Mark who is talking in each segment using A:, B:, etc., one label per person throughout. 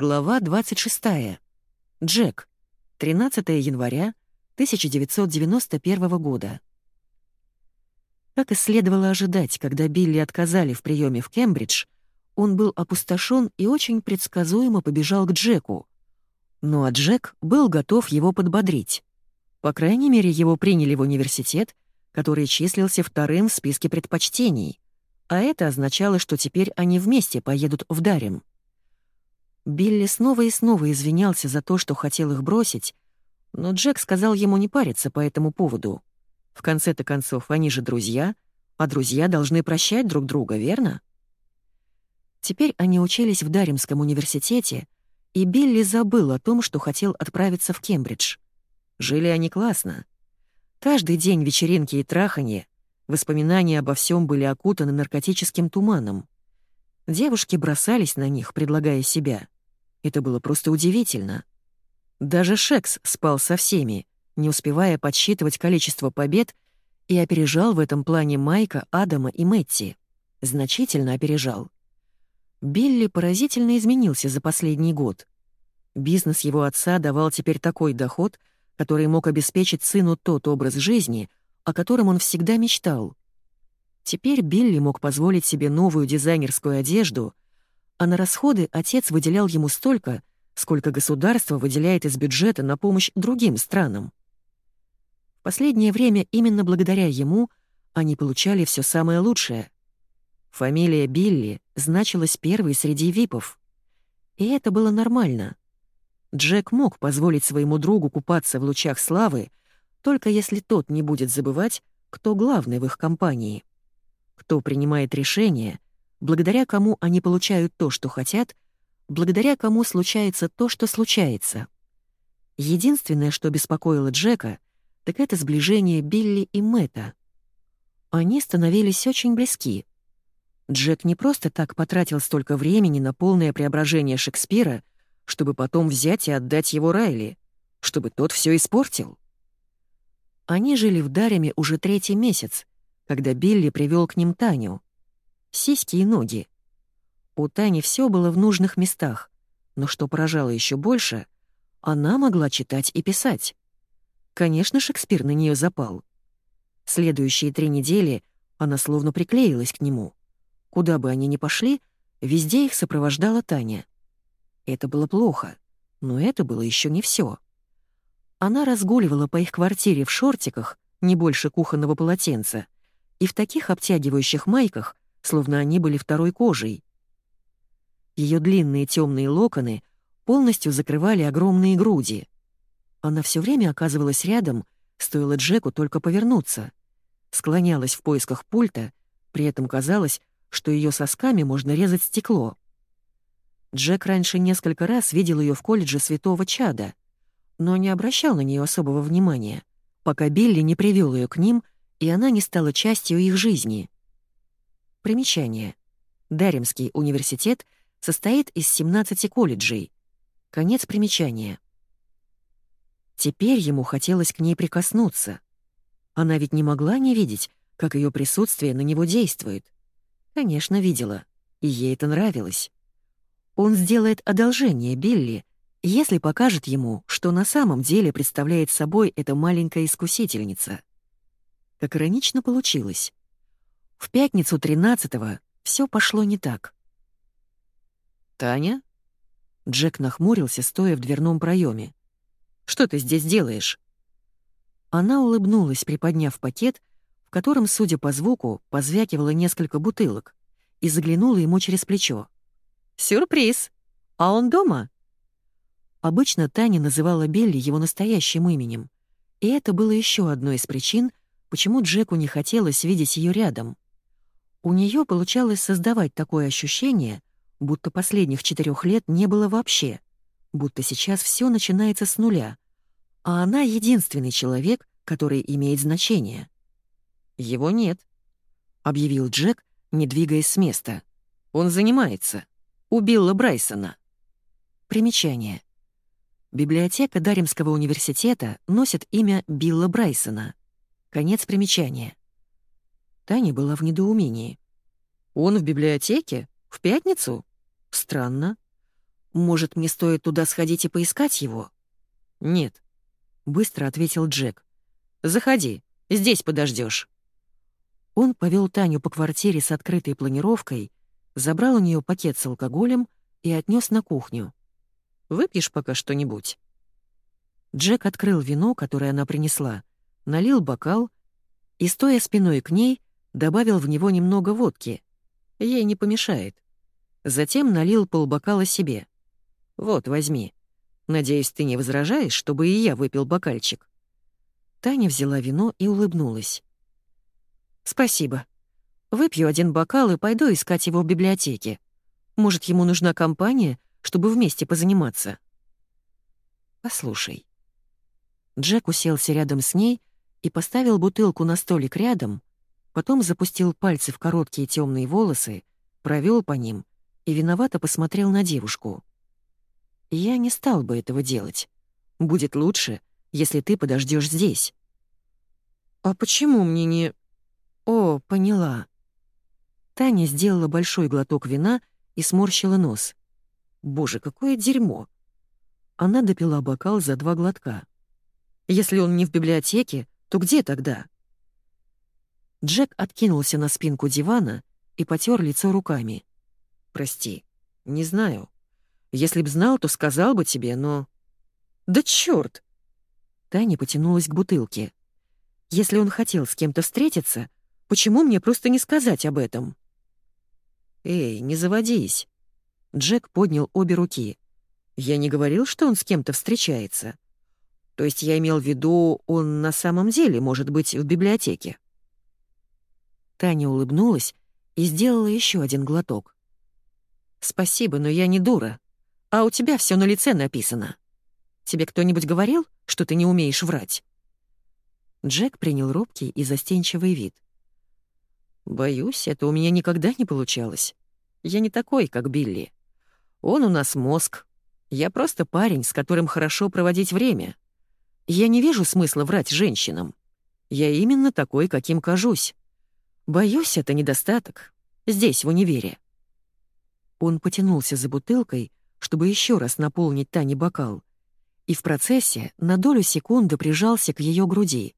A: Глава 26. Джек. 13 января 1991 года. Как и следовало ожидать, когда Билли отказали в приеме в Кембридж, он был опустошен и очень предсказуемо побежал к Джеку. Ну а Джек был готов его подбодрить. По крайней мере, его приняли в университет, который числился вторым в списке предпочтений, а это означало, что теперь они вместе поедут в Дарем. Билли снова и снова извинялся за то, что хотел их бросить, но Джек сказал ему не париться по этому поводу. В конце-то концов, они же друзья, а друзья должны прощать друг друга, верно? Теперь они учились в Даримском университете, и Билли забыл о том, что хотел отправиться в Кембридж. Жили они классно. Каждый день вечеринки и траханье, воспоминания обо всем были окутаны наркотическим туманом. Девушки бросались на них, предлагая себя. Это было просто удивительно. Даже Шекс спал со всеми, не успевая подсчитывать количество побед, и опережал в этом плане Майка, Адама и Мэтти. Значительно опережал. Билли поразительно изменился за последний год. Бизнес его отца давал теперь такой доход, который мог обеспечить сыну тот образ жизни, о котором он всегда мечтал. Теперь Билли мог позволить себе новую дизайнерскую одежду, а на расходы отец выделял ему столько, сколько государство выделяет из бюджета на помощь другим странам. В последнее время именно благодаря ему они получали все самое лучшее. Фамилия Билли значилась первой среди випов. И это было нормально. Джек мог позволить своему другу купаться в лучах славы, только если тот не будет забывать, кто главный в их компании кто принимает решения, благодаря кому они получают то, что хотят, благодаря кому случается то, что случается. Единственное, что беспокоило Джека, так это сближение Билли и Мэтта. Они становились очень близки. Джек не просто так потратил столько времени на полное преображение Шекспира, чтобы потом взять и отдать его Райли, чтобы тот все испортил. Они жили в Дареме уже третий месяц, когда Билли привел к ним Таню. Сиськи и ноги. У Тани все было в нужных местах, но что поражало еще больше, она могла читать и писать. Конечно, Шекспир на нее запал. Следующие три недели она словно приклеилась к нему. Куда бы они ни пошли, везде их сопровождала Таня. Это было плохо, но это было еще не все. Она разгуливала по их квартире в шортиках, не больше кухонного полотенца, и в таких обтягивающих майках, словно они были второй кожей. Ее длинные темные локоны полностью закрывали огромные груди. Она все время оказывалась рядом, стоило Джеку только повернуться. Склонялась в поисках пульта, при этом казалось, что ее сосками можно резать стекло. Джек раньше несколько раз видел ее в колледже Святого Чада, но не обращал на нее особого внимания, пока Билли не привел ее к ним — и она не стала частью их жизни. Примечание. Даремский университет состоит из 17 колледжей. Конец примечания. Теперь ему хотелось к ней прикоснуться. Она ведь не могла не видеть, как ее присутствие на него действует. Конечно, видела, и ей это нравилось. Он сделает одолжение Билли, если покажет ему, что на самом деле представляет собой эта маленькая искусительница. Как иронично получилось. В пятницу 13-го все пошло не так. «Таня?» Джек нахмурился, стоя в дверном проеме. «Что ты здесь делаешь?» Она улыбнулась, приподняв пакет, в котором, судя по звуку, позвякивало несколько бутылок, и заглянула ему через плечо. «Сюрприз! А он дома?» Обычно Таня называла Белли его настоящим именем, и это было еще одной из причин, почему Джеку не хотелось видеть ее рядом. У нее получалось создавать такое ощущение, будто последних четырех лет не было вообще, будто сейчас все начинается с нуля, а она единственный человек, который имеет значение. «Его нет», — объявил Джек, не двигаясь с места. «Он занимается. У Билла Брайсона». Примечание. Библиотека Даримского университета носит имя Билла Брайсона. Конец примечания. Таня была в недоумении. «Он в библиотеке? В пятницу? Странно. Может, мне стоит туда сходить и поискать его?» «Нет», — быстро ответил Джек. «Заходи, здесь подождешь. Он повел Таню по квартире с открытой планировкой, забрал у нее пакет с алкоголем и отнес на кухню. «Выпьешь пока что-нибудь?» Джек открыл вино, которое она принесла, налил бокал и, стоя спиной к ней, добавил в него немного водки. Ей не помешает. Затем налил полбокала себе. «Вот, возьми. Надеюсь, ты не возражаешь, чтобы и я выпил бокальчик?» Таня взяла вино и улыбнулась. «Спасибо. Выпью один бокал и пойду искать его в библиотеке. Может, ему нужна компания, чтобы вместе позаниматься?» «Послушай». Джек уселся рядом с ней и поставил бутылку на столик рядом, потом запустил пальцы в короткие темные волосы, провел по ним и виновато посмотрел на девушку. «Я не стал бы этого делать. Будет лучше, если ты подождешь здесь». «А почему мне не...» «О, поняла». Таня сделала большой глоток вина и сморщила нос. «Боже, какое дерьмо!» Она допила бокал за два глотка. «Если он не в библиотеке, то где тогда?» Джек откинулся на спинку дивана и потер лицо руками. «Прости, не знаю. Если б знал, то сказал бы тебе, но...» «Да чёрт!» Таня потянулась к бутылке. «Если он хотел с кем-то встретиться, почему мне просто не сказать об этом?» «Эй, не заводись!» Джек поднял обе руки. «Я не говорил, что он с кем-то встречается. То есть я имел в виду, он на самом деле может быть в библиотеке». Таня улыбнулась и сделала еще один глоток. «Спасибо, но я не дура. А у тебя все на лице написано. Тебе кто-нибудь говорил, что ты не умеешь врать?» Джек принял робкий и застенчивый вид. «Боюсь, это у меня никогда не получалось. Я не такой, как Билли. Он у нас мозг. Я просто парень, с которым хорошо проводить время. Я не вижу смысла врать женщинам. Я именно такой, каким кажусь. Боюсь, это недостаток. Здесь, в универе. Он потянулся за бутылкой, чтобы еще раз наполнить Тане бокал, и в процессе на долю секунды прижался к ее груди.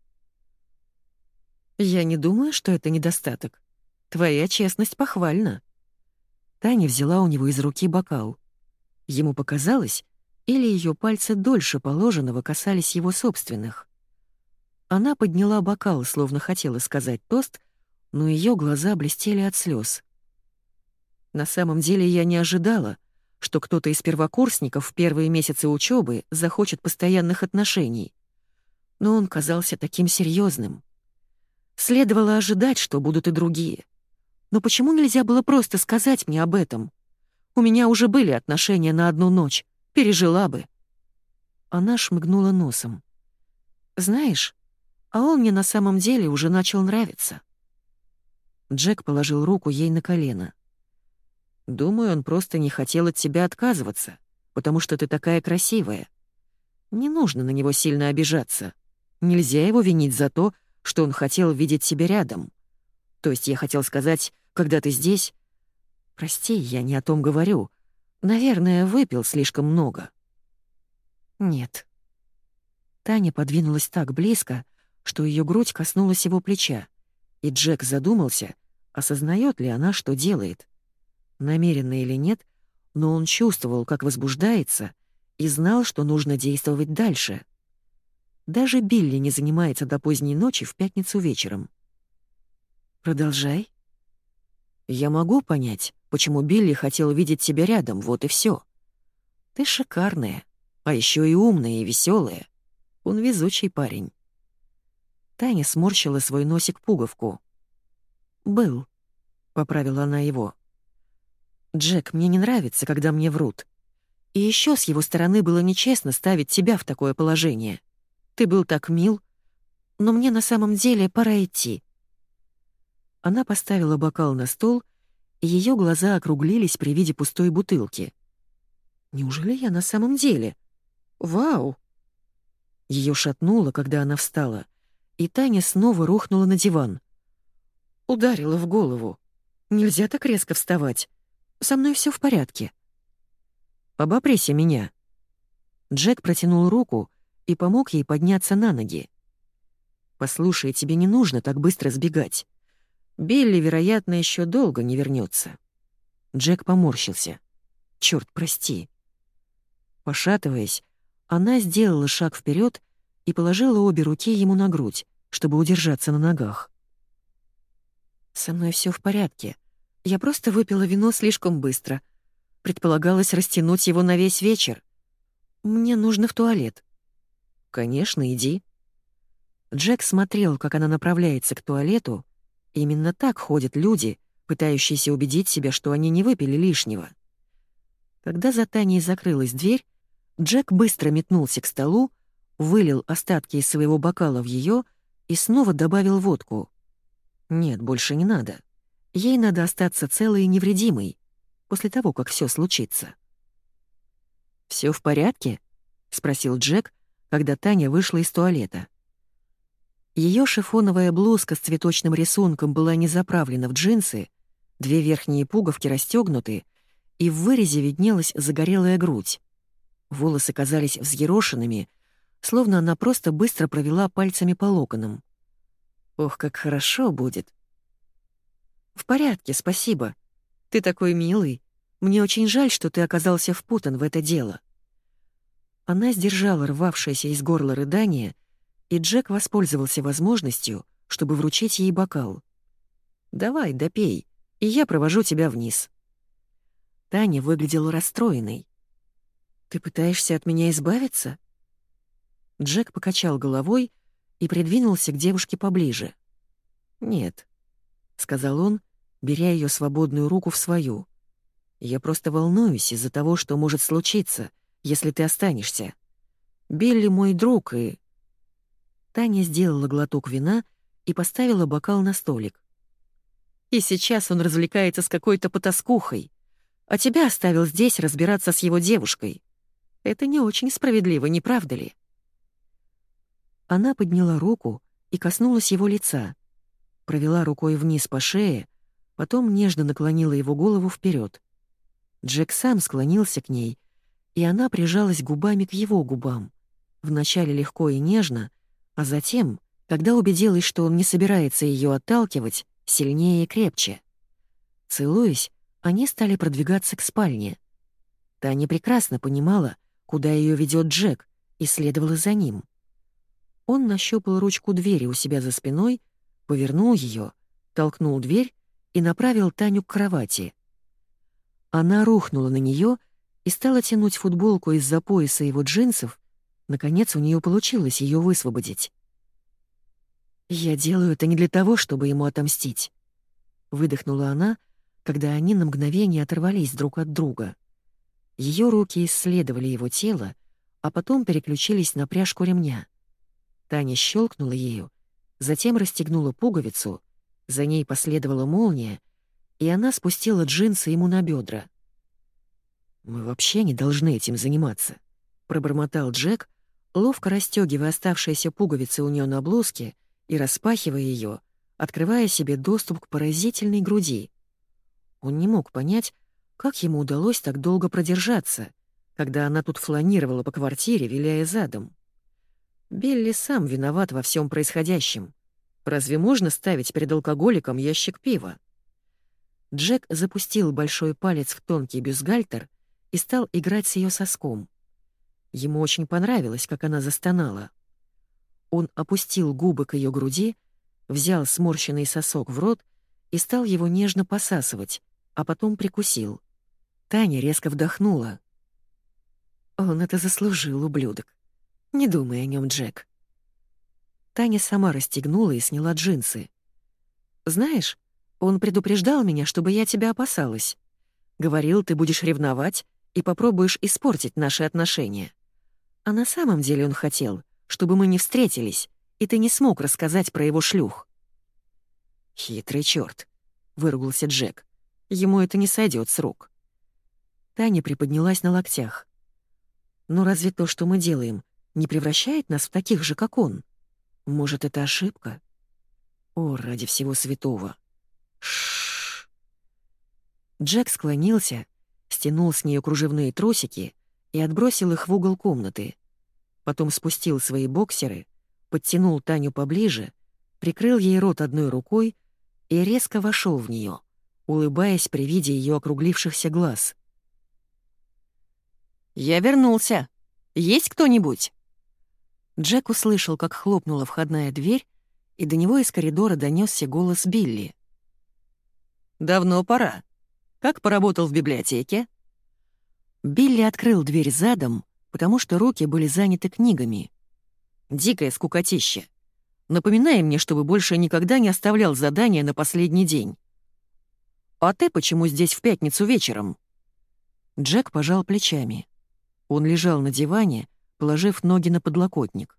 A: «Я не думаю, что это недостаток. Твоя честность похвальна». Таня взяла у него из руки бокал. Ему показалось, или ее пальцы дольше положенного касались его собственных. Она подняла бокал, словно хотела сказать тост, но ее глаза блестели от слез. На самом деле я не ожидала, что кто-то из первокурсников в первые месяцы учебы захочет постоянных отношений. Но он казался таким серьезным. Следовало ожидать, что будут и другие. Но почему нельзя было просто сказать мне об этом? У меня уже были отношения на одну ночь. Пережила бы. Она шмыгнула носом. Знаешь, а он мне на самом деле уже начал нравиться. Джек положил руку ей на колено. «Думаю, он просто не хотел от тебя отказываться, потому что ты такая красивая. Не нужно на него сильно обижаться. Нельзя его винить за то, что он хотел видеть себя рядом. То есть я хотел сказать, когда ты здесь... Прости, я не о том говорю. Наверное, выпил слишком много». «Нет». Таня подвинулась так близко, что ее грудь коснулась его плеча, и Джек задумался, осознает ли она, что делает. Намеренно или нет, но он чувствовал, как возбуждается, и знал, что нужно действовать дальше. Даже Билли не занимается до поздней ночи в пятницу вечером. «Продолжай». «Я могу понять, почему Билли хотел видеть тебя рядом, вот и все. Ты шикарная, а еще и умная и веселая. Он везучий парень». Таня сморщила свой носик пуговку. «Был», — поправила она его. «Джек, мне не нравится, когда мне врут. И еще с его стороны было нечестно ставить тебя в такое положение. Ты был так мил, но мне на самом деле пора идти». Она поставила бокал на стол, и ее глаза округлились при виде пустой бутылки. «Неужели я на самом деле? Вау!» Ее шатнуло, когда она встала, и Таня снова рухнула на диван. Ударила в голову. Нельзя так резко вставать. Со мной все в порядке. Обоприся меня». Джек протянул руку и помог ей подняться на ноги. «Послушай, тебе не нужно так быстро сбегать. Билли, вероятно, еще долго не вернется. Джек поморщился. Черт, прости. Пошатываясь, она сделала шаг вперед и положила обе руки ему на грудь, чтобы удержаться на ногах. «Со мной все в порядке. Я просто выпила вино слишком быстро. Предполагалось растянуть его на весь вечер. Мне нужно в туалет». «Конечно, иди». Джек смотрел, как она направляется к туалету. Именно так ходят люди, пытающиеся убедить себя, что они не выпили лишнего. Когда за Таней закрылась дверь, Джек быстро метнулся к столу, вылил остатки из своего бокала в ее и снова добавил водку. Нет, больше не надо. Ей надо остаться целой и невредимой после того, как все случится. Все в порядке?» — спросил Джек, когда Таня вышла из туалета. Ее шифоновая блузка с цветочным рисунком была не заправлена в джинсы, две верхние пуговки расстегнуты, и в вырезе виднелась загорелая грудь. Волосы казались взъерошенными, словно она просто быстро провела пальцами по локонам. Ох, как хорошо будет. В порядке, спасибо. Ты такой милый. Мне очень жаль, что ты оказался впутан в это дело. Она сдержала рвавшееся из горла рыдание, и Джек воспользовался возможностью, чтобы вручить ей бокал. «Давай, допей, и я провожу тебя вниз». Таня выглядела расстроенной. «Ты пытаешься от меня избавиться?» Джек покачал головой и придвинулся к девушке поближе. «Нет», — сказал он, беря ее свободную руку в свою. «Я просто волнуюсь из-за того, что может случиться, если ты останешься. Билли мой друг и...» Таня сделала глоток вина и поставила бокал на столик. «И сейчас он развлекается с какой-то потаскухой, а тебя оставил здесь разбираться с его девушкой. Это не очень справедливо, не правда ли?» Она подняла руку и коснулась его лица, провела рукой вниз по шее, потом нежно наклонила его голову вперед. Джек сам склонился к ней, и она прижалась губами к его губам, вначале легко и нежно, а затем, когда убедилась, что он не собирается ее отталкивать, сильнее и крепче. Целуясь, они стали продвигаться к спальне. Таня прекрасно понимала, куда ее ведет Джек, и следовала за ним. Он нащупал ручку двери у себя за спиной, повернул ее, толкнул дверь и направил Таню к кровати. Она рухнула на нее и стала тянуть футболку из-за пояса его джинсов, наконец у нее получилось ее высвободить. «Я делаю это не для того, чтобы ему отомстить», — выдохнула она, когда они на мгновение оторвались друг от друга. Ее руки исследовали его тело, а потом переключились на пряжку ремня. Таня щелкнула ею, затем расстегнула пуговицу, за ней последовала молния, и она спустила джинсы ему на бедра. «Мы вообще не должны этим заниматься», — пробормотал Джек, ловко расстегивая оставшиеся пуговицы у нее на блузке и распахивая ее, открывая себе доступ к поразительной груди. Он не мог понять, как ему удалось так долго продержаться, когда она тут фланировала по квартире, виляя задом. Билли сам виноват во всем происходящем. Разве можно ставить перед алкоголиком ящик пива? Джек запустил большой палец в тонкий бюстгальтер и стал играть с ее соском. Ему очень понравилось, как она застонала. Он опустил губы к ее груди, взял сморщенный сосок в рот и стал его нежно посасывать, а потом прикусил. Таня резко вдохнула. Он это заслужил, ублюдок. Не думай о нем, Джек. Таня сама расстегнула и сняла джинсы. Знаешь, он предупреждал меня, чтобы я тебя опасалась. Говорил, ты будешь ревновать и попробуешь испортить наши отношения. А на самом деле он хотел, чтобы мы не встретились, и ты не смог рассказать про его шлюх. Хитрый черт, выругался Джек. Ему это не сойдет с рук. Таня приподнялась на локтях. «Ну разве то, что мы делаем, не превращает нас в таких же, как он? Может, это ошибка? О, ради всего святого. Шш. Джек склонился, стянул с нее кружевные трусики и отбросил их в угол комнаты. Потом спустил свои боксеры, подтянул Таню поближе, прикрыл ей рот одной рукой и резко вошел в нее, улыбаясь при виде ее округлившихся глаз. «Я вернулся. Есть кто-нибудь?» Джек услышал, как хлопнула входная дверь, и до него из коридора донесся голос Билли. «Давно пора. Как поработал в библиотеке?» Билли открыл дверь задом, потому что руки были заняты книгами. «Дикое скукотище. Напоминай мне, чтобы больше никогда не оставлял задания на последний день. А ты почему здесь в пятницу вечером?» Джек пожал плечами. Он лежал на диване, положив ноги на подлокотник.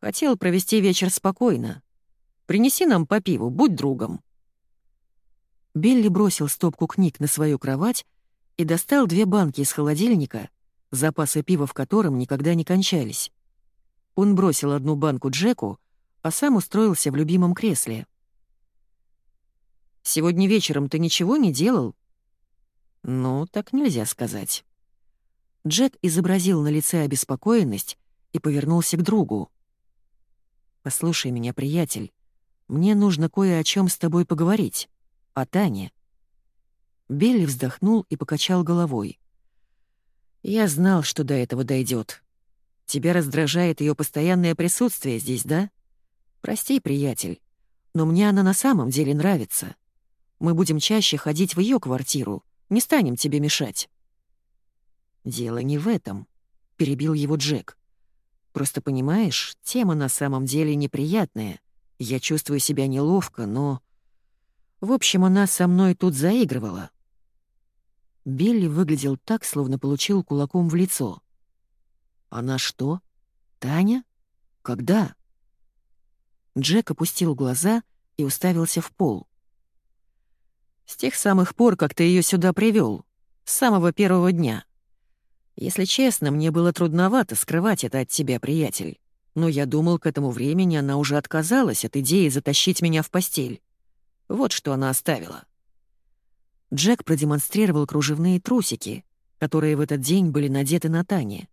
A: «Хотел провести вечер спокойно. Принеси нам по пиву, будь другом». Билли бросил стопку книг на свою кровать и достал две банки из холодильника, запасы пива в котором никогда не кончались. Он бросил одну банку Джеку, а сам устроился в любимом кресле. «Сегодня вечером ты ничего не делал?» «Ну, так нельзя сказать». Джек изобразил на лице обеспокоенность и повернулся к другу. «Послушай меня, приятель. Мне нужно кое о чем с тобой поговорить. О Тане». Белли вздохнул и покачал головой. «Я знал, что до этого дойдет. Тебя раздражает ее постоянное присутствие здесь, да? Прости, приятель, но мне она на самом деле нравится. Мы будем чаще ходить в ее квартиру, не станем тебе мешать». «Дело не в этом», — перебил его Джек. «Просто понимаешь, тема на самом деле неприятная. Я чувствую себя неловко, но...» В общем, она со мной тут заигрывала. Билли выглядел так, словно получил кулаком в лицо. «Она что? Таня? Когда?» Джек опустил глаза и уставился в пол. «С тех самых пор, как ты ее сюда привел, с самого первого дня. Если честно, мне было трудновато скрывать это от тебя, приятель. Но я думал, к этому времени она уже отказалась от идеи затащить меня в постель. Вот что она оставила. Джек продемонстрировал кружевные трусики, которые в этот день были надеты на Тане.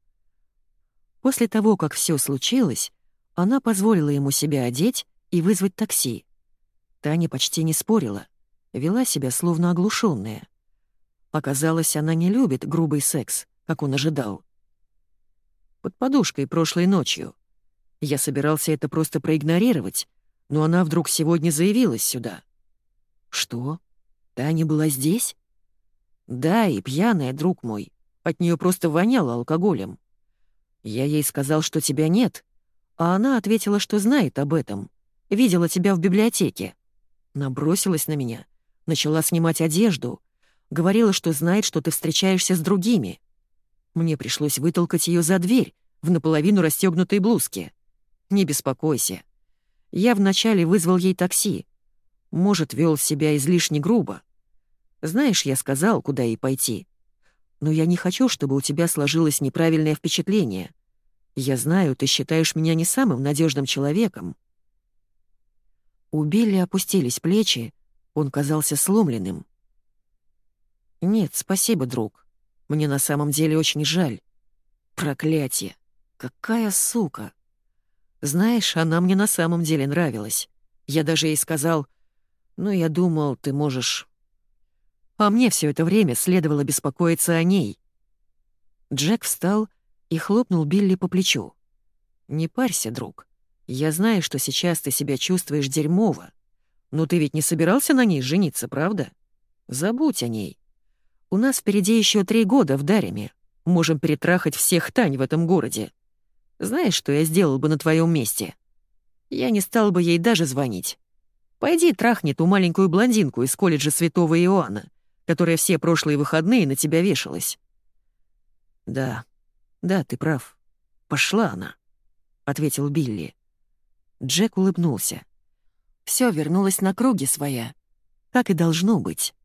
A: После того, как все случилось, она позволила ему себя одеть и вызвать такси. Таня почти не спорила, вела себя словно оглушенная. Оказалось, она не любит грубый секс, как он ожидал. Под подушкой прошлой ночью. Я собирался это просто проигнорировать, но она вдруг сегодня заявилась сюда. Что? Таня была здесь? Да, и пьяная, друг мой. От нее просто воняло алкоголем. Я ей сказал, что тебя нет, а она ответила, что знает об этом. Видела тебя в библиотеке. Набросилась на меня, начала снимать одежду, говорила, что знает, что ты встречаешься с другими. Мне пришлось вытолкать ее за дверь в наполовину расстегнутой блузке. Не беспокойся. Я вначале вызвал ей такси. Может, вел себя излишне грубо, знаешь, я сказал, куда ей пойти. Но я не хочу, чтобы у тебя сложилось неправильное впечатление. Я знаю, ты считаешь меня не самым надежным человеком». У Билли опустились плечи, он казался сломленным. «Нет, спасибо, друг. Мне на самом деле очень жаль. Проклятие! Какая сука! Знаешь, она мне на самом деле нравилась. Я даже ей сказал, ну, я думал, ты можешь а мне все это время следовало беспокоиться о ней. Джек встал и хлопнул Билли по плечу. «Не парься, друг. Я знаю, что сейчас ты себя чувствуешь дерьмово. Но ты ведь не собирался на ней жениться, правда? Забудь о ней. У нас впереди еще три года в Дареме. Можем перетрахать всех Тань в этом городе. Знаешь, что я сделал бы на твоем месте? Я не стал бы ей даже звонить. Пойди трахни ту маленькую блондинку из колледжа Святого Иоанна которая все прошлые выходные на тебя вешалась. Да, да, ты прав. Пошла она, ответил Билли. Джек улыбнулся. Все вернулось на круги своя, как и должно быть.